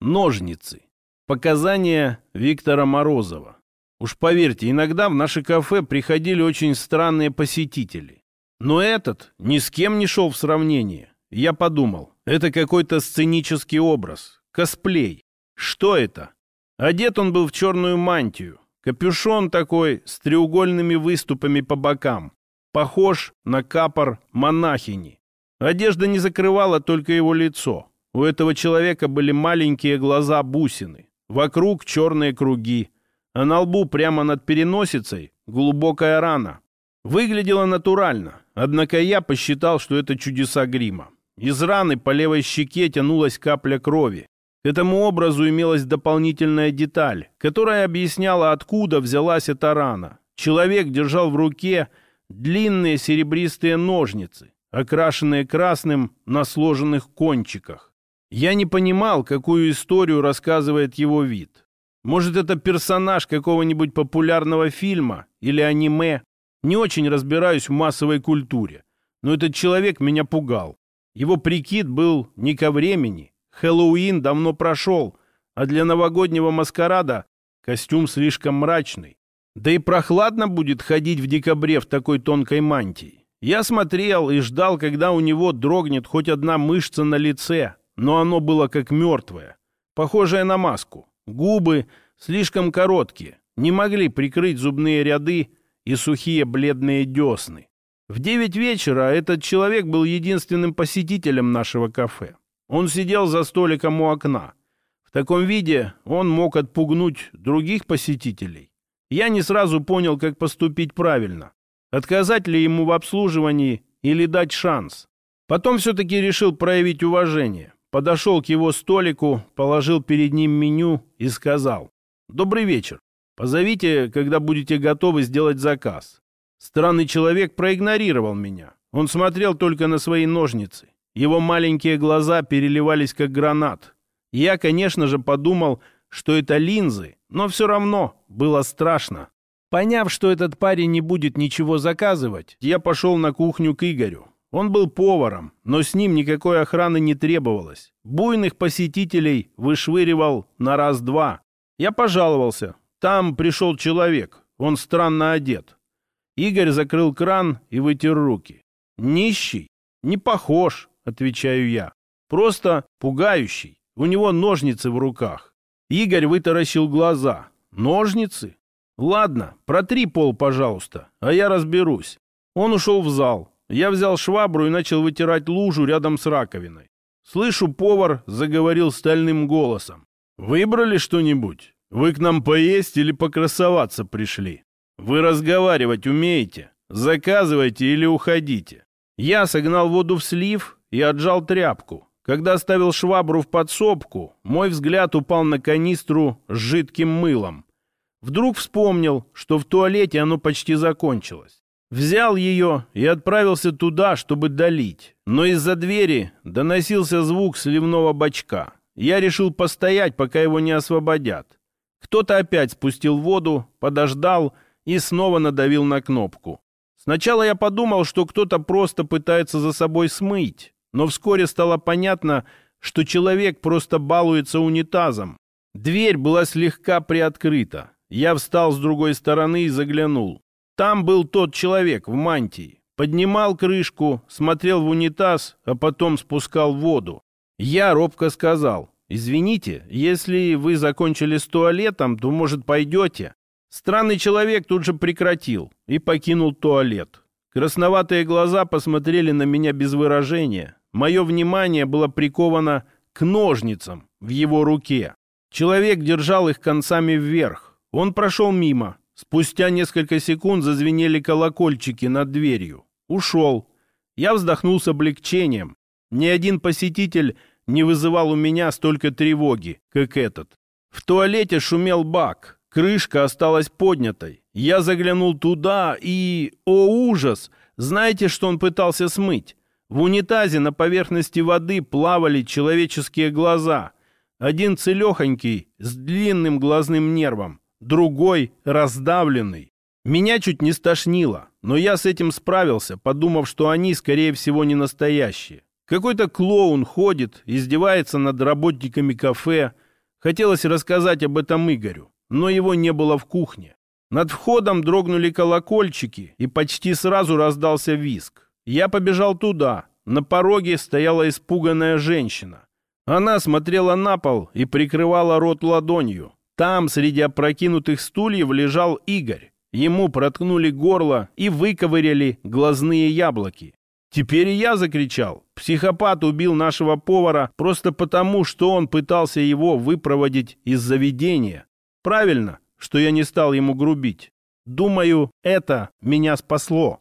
Ножницы. Показания Виктора Морозова. Уж поверьте, иногда в наше кафе приходили очень странные посетители. Но этот ни с кем не шел в сравнение. Я подумал, это какой-то сценический образ, косплей. Что это? Одет он был в черную мантию, капюшон такой с треугольными выступами по бокам. Похож на капор монахини. Одежда не закрывала только его лицо. У этого человека были маленькие глаза-бусины. Вокруг черные круги. А на лбу прямо над переносицей глубокая рана. Выглядело натурально, однако я посчитал, что это чудеса грима. Из раны по левой щеке тянулась капля крови. К этому образу имелась дополнительная деталь, которая объясняла, откуда взялась эта рана. Человек держал в руке длинные серебристые ножницы, окрашенные красным на сложенных кончиках. Я не понимал, какую историю рассказывает его вид. Может, это персонаж какого-нибудь популярного фильма или аниме. Не очень разбираюсь в массовой культуре. Но этот человек меня пугал. Его прикид был не ко времени. Хэллоуин давно прошел, а для новогоднего маскарада костюм слишком мрачный. Да и прохладно будет ходить в декабре в такой тонкой мантии. Я смотрел и ждал, когда у него дрогнет хоть одна мышца на лице, но оно было как мертвое, похожее на маску. Губы слишком короткие, не могли прикрыть зубные ряды и сухие бледные десны. В девять вечера этот человек был единственным посетителем нашего кафе. Он сидел за столиком у окна. В таком виде он мог отпугнуть других посетителей. Я не сразу понял, как поступить правильно. Отказать ли ему в обслуживании или дать шанс. Потом все-таки решил проявить уважение подошел к его столику, положил перед ним меню и сказал «Добрый вечер. Позовите, когда будете готовы сделать заказ». Странный человек проигнорировал меня. Он смотрел только на свои ножницы. Его маленькие глаза переливались как гранат. Я, конечно же, подумал, что это линзы, но все равно было страшно. Поняв, что этот парень не будет ничего заказывать, я пошел на кухню к Игорю. Он был поваром, но с ним никакой охраны не требовалось. Буйных посетителей вышвыривал на раз-два. Я пожаловался. Там пришел человек. Он странно одет. Игорь закрыл кран и вытер руки. «Нищий? Не похож», — отвечаю я. «Просто пугающий. У него ножницы в руках». Игорь вытаращил глаза. «Ножницы? Ладно, протри пол, пожалуйста, а я разберусь». Он ушел в зал. Я взял швабру и начал вытирать лужу рядом с раковиной. Слышу, повар заговорил стальным голосом. «Выбрали что-нибудь? Вы к нам поесть или покрасоваться пришли? Вы разговаривать умеете? Заказывайте или уходите». Я согнал воду в слив и отжал тряпку. Когда ставил швабру в подсобку, мой взгляд упал на канистру с жидким мылом. Вдруг вспомнил, что в туалете оно почти закончилось. Взял ее и отправился туда, чтобы долить. Но из-за двери доносился звук сливного бачка. Я решил постоять, пока его не освободят. Кто-то опять спустил воду, подождал и снова надавил на кнопку. Сначала я подумал, что кто-то просто пытается за собой смыть, но вскоре стало понятно, что человек просто балуется унитазом. Дверь была слегка приоткрыта. Я встал с другой стороны и заглянул. Там был тот человек в мантии. Поднимал крышку, смотрел в унитаз, а потом спускал воду. Я робко сказал, «Извините, если вы закончили с туалетом, то, может, пойдете?» Странный человек тут же прекратил и покинул туалет. Красноватые глаза посмотрели на меня без выражения. Мое внимание было приковано к ножницам в его руке. Человек держал их концами вверх. Он прошел мимо, Спустя несколько секунд зазвенели колокольчики над дверью. Ушел. Я вздохнул с облегчением. Ни один посетитель не вызывал у меня столько тревоги, как этот. В туалете шумел бак. Крышка осталась поднятой. Я заглянул туда и... О, ужас! Знаете, что он пытался смыть? В унитазе на поверхности воды плавали человеческие глаза. Один целехонький, с длинным глазным нервом другой раздавленный. Меня чуть не стошнило, но я с этим справился, подумав, что они, скорее всего, не настоящие. Какой-то клоун ходит, издевается над работниками кафе, Хотелось рассказать об этом Игорю, но его не было в кухне. Над входом дрогнули колокольчики, и почти сразу раздался виск. Я побежал туда. На пороге стояла испуганная женщина. Она смотрела на пол и прикрывала рот ладонью. Там, среди опрокинутых стульев, лежал Игорь. Ему проткнули горло и выковыряли глазные яблоки. Теперь и я закричал. Психопат убил нашего повара просто потому, что он пытался его выпроводить из заведения. Правильно, что я не стал ему грубить. Думаю, это меня спасло.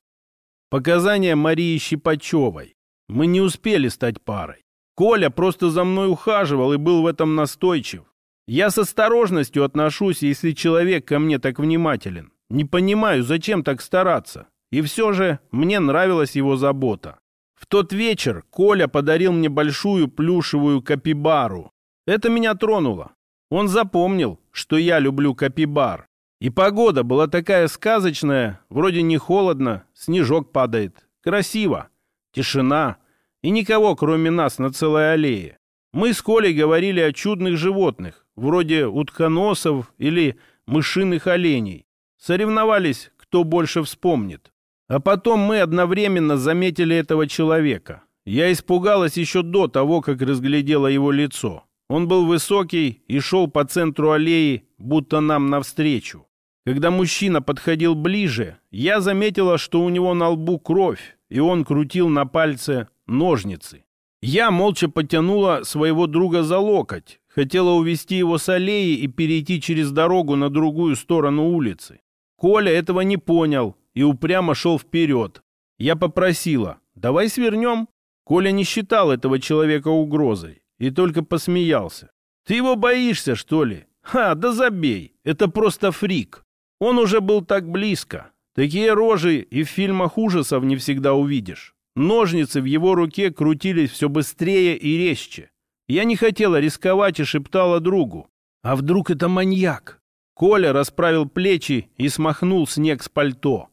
Показания Марии Щипачевой. Мы не успели стать парой. Коля просто за мной ухаживал и был в этом настойчив. Я с осторожностью отношусь, если человек ко мне так внимателен. Не понимаю, зачем так стараться. И все же мне нравилась его забота. В тот вечер Коля подарил мне большую плюшевую капибару. Это меня тронуло. Он запомнил, что я люблю капибар. И погода была такая сказочная, вроде не холодно, снежок падает. Красиво. Тишина. И никого, кроме нас, на целой аллее. Мы с Колей говорили о чудных животных, вроде утконосов или мышиных оленей. Соревновались, кто больше вспомнит. А потом мы одновременно заметили этого человека. Я испугалась еще до того, как разглядела его лицо. Он был высокий и шел по центру аллеи, будто нам навстречу. Когда мужчина подходил ближе, я заметила, что у него на лбу кровь, и он крутил на пальце ножницы. Я молча потянула своего друга за локоть, хотела увести его с аллеи и перейти через дорогу на другую сторону улицы. Коля этого не понял и упрямо шел вперед. Я попросила, давай свернем. Коля не считал этого человека угрозой и только посмеялся. «Ты его боишься, что ли? Ха, да забей, это просто фрик. Он уже был так близко. Такие рожи и в фильмах ужасов не всегда увидишь. Ножницы в его руке крутились все быстрее и резче. Я не хотела рисковать и шептала другу. А вдруг это маньяк? Коля расправил плечи и смахнул снег с пальто.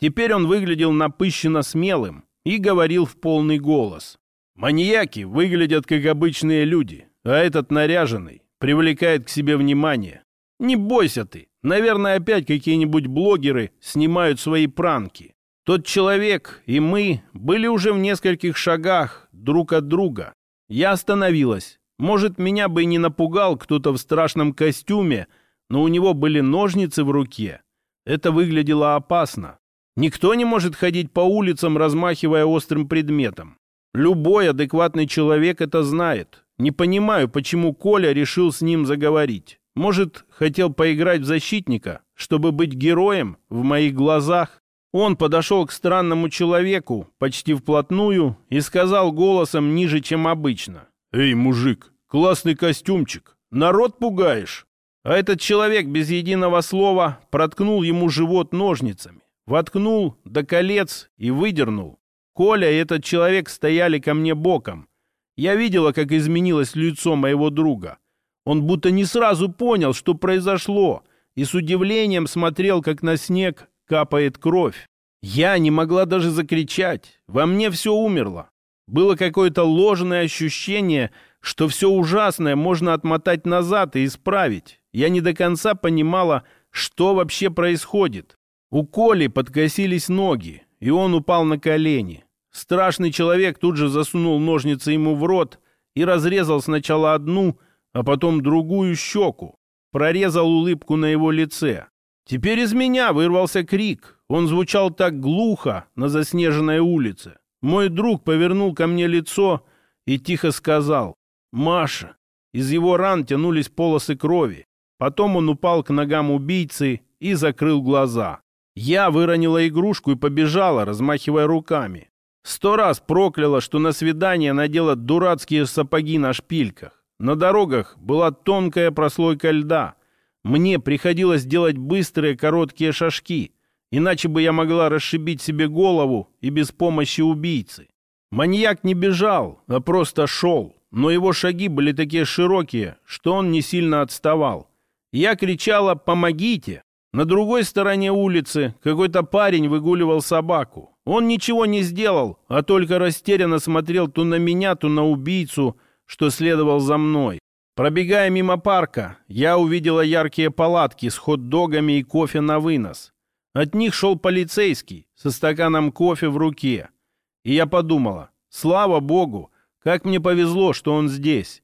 Теперь он выглядел напыщенно смелым и говорил в полный голос. Маньяки выглядят как обычные люди, а этот наряженный привлекает к себе внимание. Не бойся ты, наверное, опять какие-нибудь блогеры снимают свои пранки. Тот человек и мы были уже в нескольких шагах друг от друга. Я остановилась. Может, меня бы и не напугал кто-то в страшном костюме, но у него были ножницы в руке. Это выглядело опасно. Никто не может ходить по улицам, размахивая острым предметом. Любой адекватный человек это знает. Не понимаю, почему Коля решил с ним заговорить. Может, хотел поиграть в защитника, чтобы быть героем в моих глазах? Он подошел к странному человеку почти вплотную и сказал голосом ниже, чем обычно. «Эй, мужик, классный костюмчик. Народ пугаешь?» А этот человек без единого слова проткнул ему живот ножницами, воткнул до колец и выдернул. Коля и этот человек стояли ко мне боком. Я видела, как изменилось лицо моего друга. Он будто не сразу понял, что произошло, и с удивлением смотрел, как на снег капает кровь. Я не могла даже закричать. Во мне все умерло. Было какое-то ложное ощущение, что все ужасное можно отмотать назад и исправить. Я не до конца понимала, что вообще происходит. У Коли подкосились ноги и он упал на колени. Страшный человек тут же засунул ножницы ему в рот и разрезал сначала одну, а потом другую щеку. Прорезал улыбку на его лице. Теперь из меня вырвался крик. Он звучал так глухо на заснеженной улице. Мой друг повернул ко мне лицо и тихо сказал «Маша». Из его ран тянулись полосы крови. Потом он упал к ногам убийцы и закрыл глаза. Я выронила игрушку и побежала, размахивая руками. Сто раз прокляла, что на свидание надела дурацкие сапоги на шпильках. На дорогах была тонкая прослойка льда. Мне приходилось делать быстрые короткие шажки, иначе бы я могла расшибить себе голову и без помощи убийцы. Маньяк не бежал, а просто шел, но его шаги были такие широкие, что он не сильно отставал. Я кричала «Помогите!», на другой стороне улицы какой-то парень выгуливал собаку. Он ничего не сделал, а только растерянно смотрел то на меня, то на убийцу, что следовал за мной. Пробегая мимо парка, я увидела яркие палатки с хот-догами и кофе на вынос. От них шел полицейский со стаканом кофе в руке. И я подумала, слава богу, как мне повезло, что он здесь.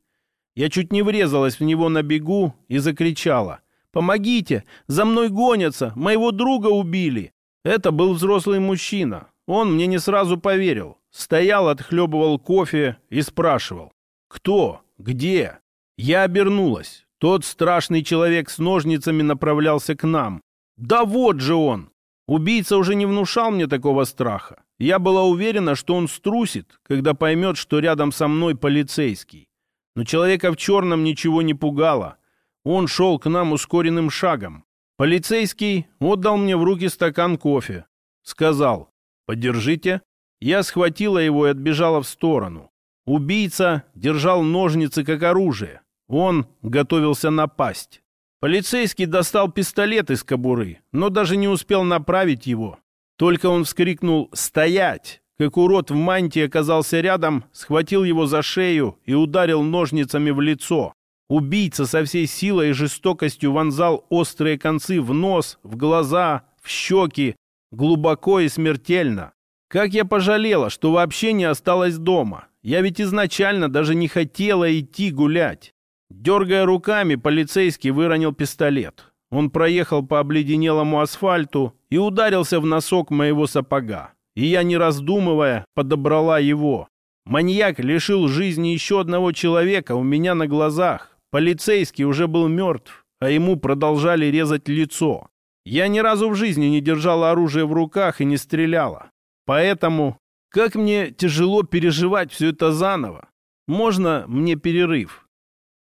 Я чуть не врезалась в него на бегу и закричала. «Помогите! За мной гонятся! Моего друга убили!» Это был взрослый мужчина. Он мне не сразу поверил. Стоял, отхлебывал кофе и спрашивал. «Кто? Где?» Я обернулась. Тот страшный человек с ножницами направлялся к нам. «Да вот же он!» Убийца уже не внушал мне такого страха. Я была уверена, что он струсит, когда поймет, что рядом со мной полицейский. Но человека в черном ничего не пугало. Он шел к нам ускоренным шагом. Полицейский отдал мне в руки стакан кофе. Сказал «Подержите». Я схватила его и отбежала в сторону. Убийца держал ножницы как оружие. Он готовился напасть. Полицейский достал пистолет из кобуры, но даже не успел направить его. Только он вскрикнул «Стоять!», как урод в мантии оказался рядом, схватил его за шею и ударил ножницами в лицо. Убийца со всей силой и жестокостью вонзал острые концы в нос, в глаза, в щеки, глубоко и смертельно. Как я пожалела, что вообще не осталась дома. Я ведь изначально даже не хотела идти гулять. Дергая руками, полицейский выронил пистолет. Он проехал по обледенелому асфальту и ударился в носок моего сапога. И я, не раздумывая, подобрала его. Маньяк лишил жизни еще одного человека у меня на глазах. Полицейский уже был мертв, а ему продолжали резать лицо. Я ни разу в жизни не держала оружие в руках и не стреляла. Поэтому, как мне тяжело переживать все это заново. Можно мне перерыв?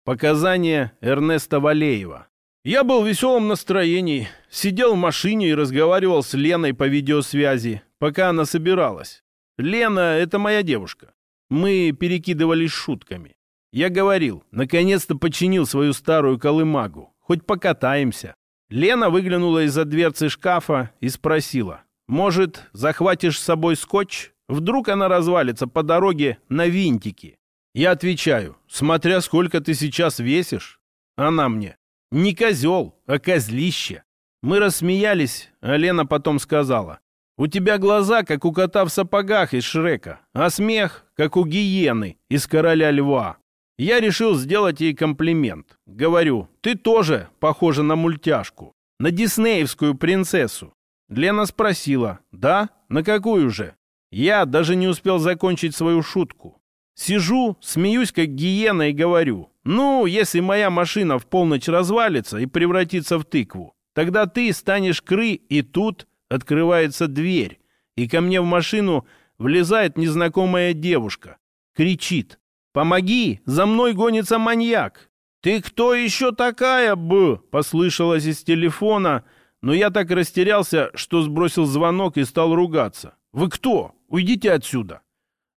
Показания Эрнеста Валеева. Я был в веселом настроении, сидел в машине и разговаривал с Леной по видеосвязи, пока она собиралась. Лена — это моя девушка. Мы перекидывались шутками. Я говорил, наконец-то починил свою старую колымагу. Хоть покатаемся. Лена выглянула из-за дверцы шкафа и спросила. «Может, захватишь с собой скотч? Вдруг она развалится по дороге на винтики?» Я отвечаю, смотря сколько ты сейчас весишь. Она мне, не козел, а козлище. Мы рассмеялись, а Лена потом сказала, у тебя глаза, как у кота в сапогах из Шрека, а смех, как у гиены из Короля Льва. Я решил сделать ей комплимент. Говорю, ты тоже похожа на мультяшку, на диснеевскую принцессу. Лена спросила, да, на какую же? Я даже не успел закончить свою шутку. Сижу, смеюсь как гиена и говорю, ну, если моя машина в полночь развалится и превратится в тыкву, тогда ты станешь кры, и тут открывается дверь, и ко мне в машину влезает незнакомая девушка. Кричит, помоги, за мной гонится маньяк. «Ты кто еще такая, Б?» — послышалось из телефона, но я так растерялся, что сбросил звонок и стал ругаться. «Вы кто? Уйдите отсюда!»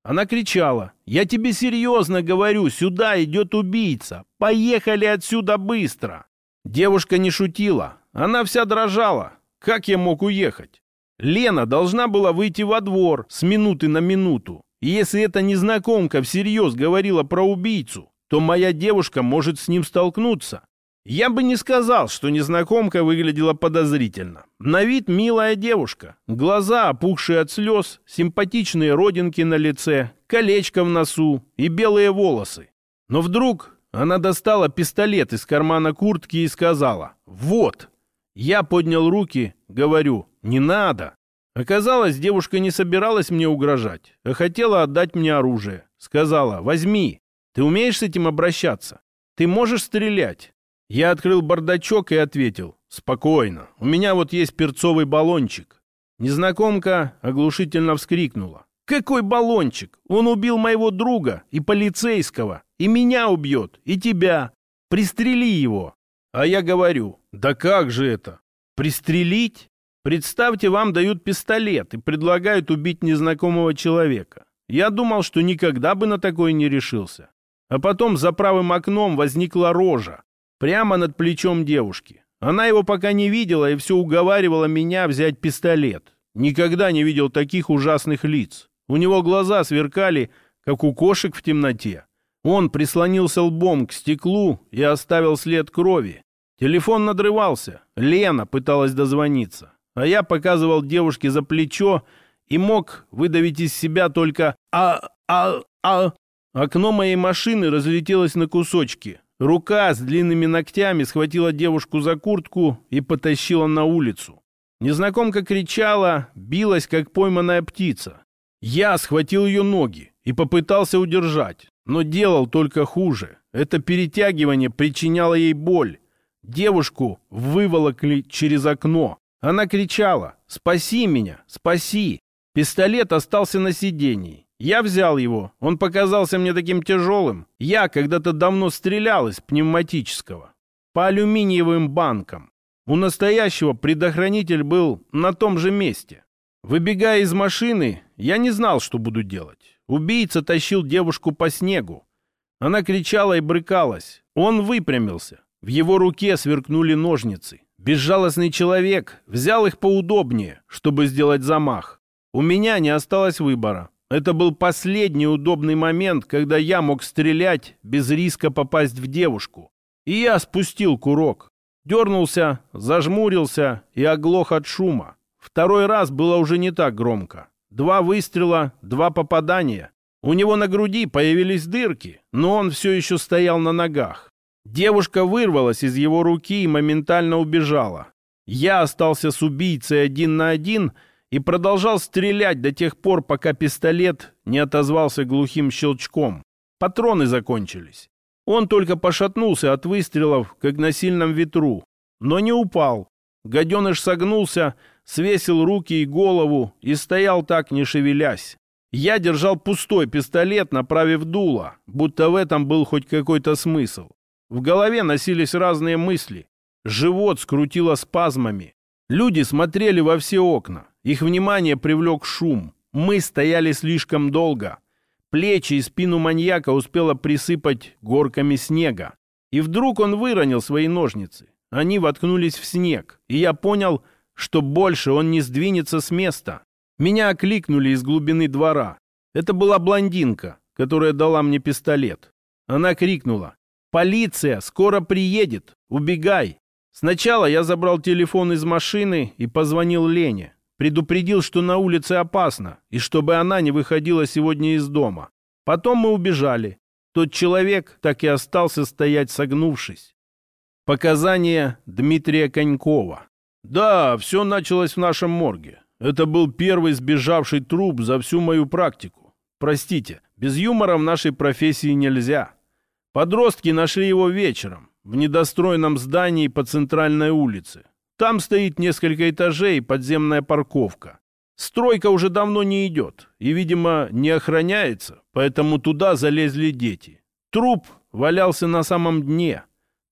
Она кричала. «Я тебе серьезно говорю, сюда идет убийца! Поехали отсюда быстро!» Девушка не шутила. Она вся дрожала. Как я мог уехать? Лена должна была выйти во двор с минуты на минуту. И если эта незнакомка всерьез говорила про убийцу, то моя девушка может с ним столкнуться. Я бы не сказал, что незнакомка выглядела подозрительно. На вид милая девушка. Глаза, опухшие от слез, симпатичные родинки на лице, колечко в носу и белые волосы. Но вдруг она достала пистолет из кармана куртки и сказала «Вот». Я поднял руки, говорю «Не надо». Оказалось, девушка не собиралась мне угрожать, а хотела отдать мне оружие. Сказала «Возьми, ты умеешь с этим обращаться? Ты можешь стрелять?» Я открыл бардачок и ответил. «Спокойно. У меня вот есть перцовый баллончик». Незнакомка оглушительно вскрикнула. «Какой баллончик? Он убил моего друга и полицейского, и меня убьет, и тебя. Пристрели его». А я говорю, «Да как же это? Пристрелить? Представьте, вам дают пистолет и предлагают убить незнакомого человека. Я думал, что никогда бы на такое не решился. А потом за правым окном возникла рожа, Прямо над плечом девушки. Она его пока не видела и все уговаривала меня взять пистолет. Никогда не видел таких ужасных лиц. У него глаза сверкали, как у кошек в темноте. Он прислонился лбом к стеклу и оставил след крови. Телефон надрывался. Лена пыталась дозвониться. А я показывал девушке за плечо и мог выдавить из себя только «а, а, а». Окно моей машины разлетелось на кусочки. Рука с длинными ногтями схватила девушку за куртку и потащила на улицу. Незнакомка кричала, билась, как пойманная птица. Я схватил ее ноги и попытался удержать, но делал только хуже. Это перетягивание причиняло ей боль. Девушку выволокли через окно. Она кричала «Спаси меня! Спаси!» Пистолет остался на сидении. Я взял его. Он показался мне таким тяжелым. Я когда-то давно стрелял из пневматического. По алюминиевым банкам. У настоящего предохранитель был на том же месте. Выбегая из машины, я не знал, что буду делать. Убийца тащил девушку по снегу. Она кричала и брыкалась. Он выпрямился. В его руке сверкнули ножницы. Безжалостный человек взял их поудобнее, чтобы сделать замах. У меня не осталось выбора. Это был последний удобный момент, когда я мог стрелять без риска попасть в девушку. И я спустил курок. Дернулся, зажмурился и оглох от шума. Второй раз было уже не так громко. Два выстрела, два попадания. У него на груди появились дырки, но он все еще стоял на ногах. Девушка вырвалась из его руки и моментально убежала. Я остался с убийцей один на один — и продолжал стрелять до тех пор, пока пистолет не отозвался глухим щелчком. Патроны закончились. Он только пошатнулся от выстрелов, как на сильном ветру, но не упал. Гаденыш согнулся, свесил руки и голову и стоял так, не шевелясь. Я держал пустой пистолет, направив дуло, будто в этом был хоть какой-то смысл. В голове носились разные мысли. Живот скрутило спазмами. Люди смотрели во все окна. Их внимание привлек шум. Мы стояли слишком долго. Плечи и спину маньяка успело присыпать горками снега. И вдруг он выронил свои ножницы. Они воткнулись в снег, и я понял, что больше он не сдвинется с места. Меня окликнули из глубины двора. Это была блондинка, которая дала мне пистолет. Она крикнула «Полиция! Скоро приедет! Убегай!» Сначала я забрал телефон из машины и позвонил Лене. Предупредил, что на улице опасно, и чтобы она не выходила сегодня из дома. Потом мы убежали. Тот человек так и остался стоять согнувшись. Показания Дмитрия Конькова. Да, все началось в нашем морге. Это был первый сбежавший труп за всю мою практику. Простите, без юмора в нашей профессии нельзя. Подростки нашли его вечером в недостроенном здании по центральной улице. Там стоит несколько этажей подземная парковка. Стройка уже давно не идет и, видимо, не охраняется, поэтому туда залезли дети. Труп валялся на самом дне.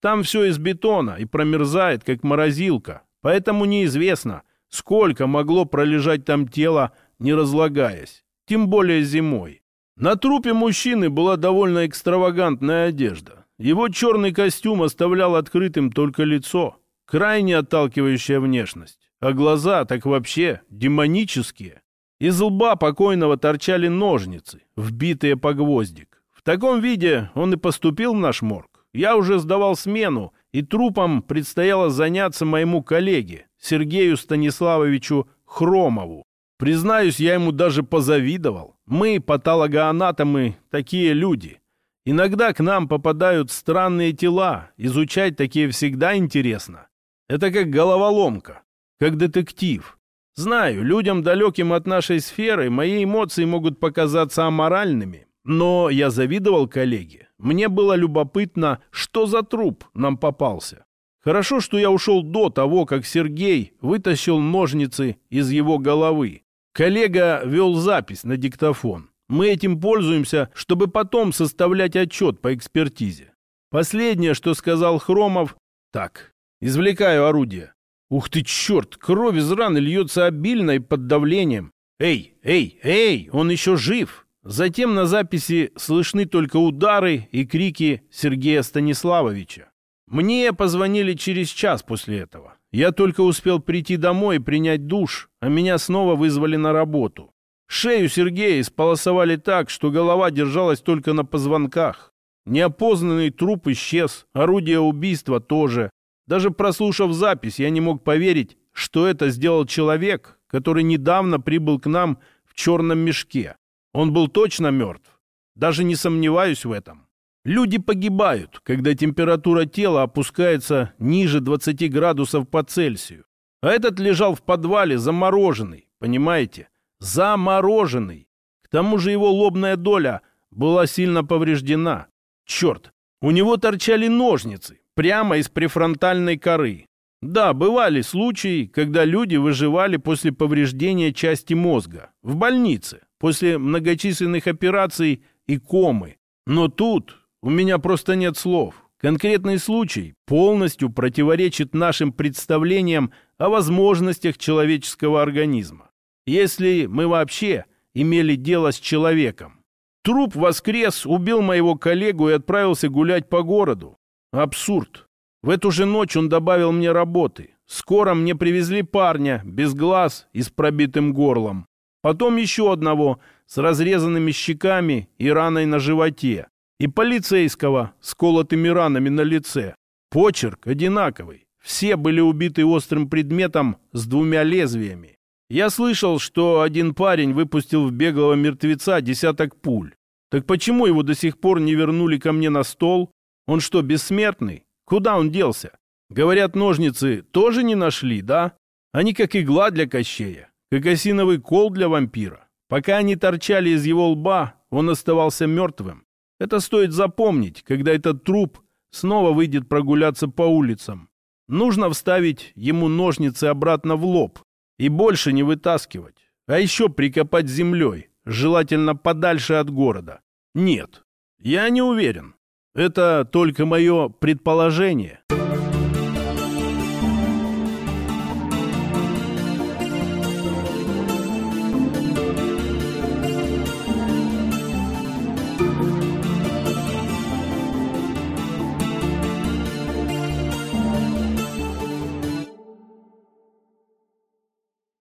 Там все из бетона и промерзает, как морозилка, поэтому неизвестно, сколько могло пролежать там тело, не разлагаясь, тем более зимой. На трупе мужчины была довольно экстравагантная одежда. Его черный костюм оставлял открытым только лицо. Крайне отталкивающая внешность. А глаза так вообще демонические. Из лба покойного торчали ножницы, вбитые по гвоздик. В таком виде он и поступил в наш морг. Я уже сдавал смену, и трупом предстояло заняться моему коллеге, Сергею Станиславовичу Хромову. Признаюсь, я ему даже позавидовал. Мы, патологоанатомы, такие люди. Иногда к нам попадают странные тела. Изучать такие всегда интересно. Это как головоломка, как детектив. Знаю, людям, далеким от нашей сферы, мои эмоции могут показаться аморальными, но я завидовал коллеге. Мне было любопытно, что за труп нам попался. Хорошо, что я ушел до того, как Сергей вытащил ножницы из его головы. Коллега вел запись на диктофон. Мы этим пользуемся, чтобы потом составлять отчет по экспертизе. Последнее, что сказал Хромов, так, Извлекаю орудие. Ух ты, черт, кровь из раны льется обильно и под давлением. Эй, эй, эй, он еще жив. Затем на записи слышны только удары и крики Сергея Станиславовича. Мне позвонили через час после этого. Я только успел прийти домой и принять душ, а меня снова вызвали на работу. Шею Сергея исполосовали так, что голова держалась только на позвонках. Неопознанный труп исчез, орудие убийства тоже. Даже прослушав запись, я не мог поверить, что это сделал человек, который недавно прибыл к нам в черном мешке. Он был точно мертв. Даже не сомневаюсь в этом. Люди погибают, когда температура тела опускается ниже 20 градусов по Цельсию. А этот лежал в подвале замороженный, понимаете? Замороженный. К тому же его лобная доля была сильно повреждена. Черт, у него торчали ножницы прямо из префронтальной коры. Да, бывали случаи, когда люди выживали после повреждения части мозга в больнице, после многочисленных операций и комы. Но тут у меня просто нет слов. Конкретный случай полностью противоречит нашим представлениям о возможностях человеческого организма. Если мы вообще имели дело с человеком. Труп воскрес, убил моего коллегу и отправился гулять по городу. Абсурд. В эту же ночь он добавил мне работы. Скоро мне привезли парня, без глаз и с пробитым горлом. Потом еще одного, с разрезанными щеками и раной на животе и полицейского с колотыми ранами на лице. Почерк одинаковый. Все были убиты острым предметом с двумя лезвиями. Я слышал, что один парень выпустил в беглого мертвеца десяток пуль. Так почему его до сих пор не вернули ко мне на стол? Он что, бессмертный? Куда он делся? Говорят, ножницы тоже не нашли, да? Они как игла для Кощея, как осиновый кол для вампира. Пока они торчали из его лба, он оставался мертвым. Это стоит запомнить, когда этот труп снова выйдет прогуляться по улицам. Нужно вставить ему ножницы обратно в лоб и больше не вытаскивать. А еще прикопать землей, желательно подальше от города. Нет, я не уверен. Это только мое предположение.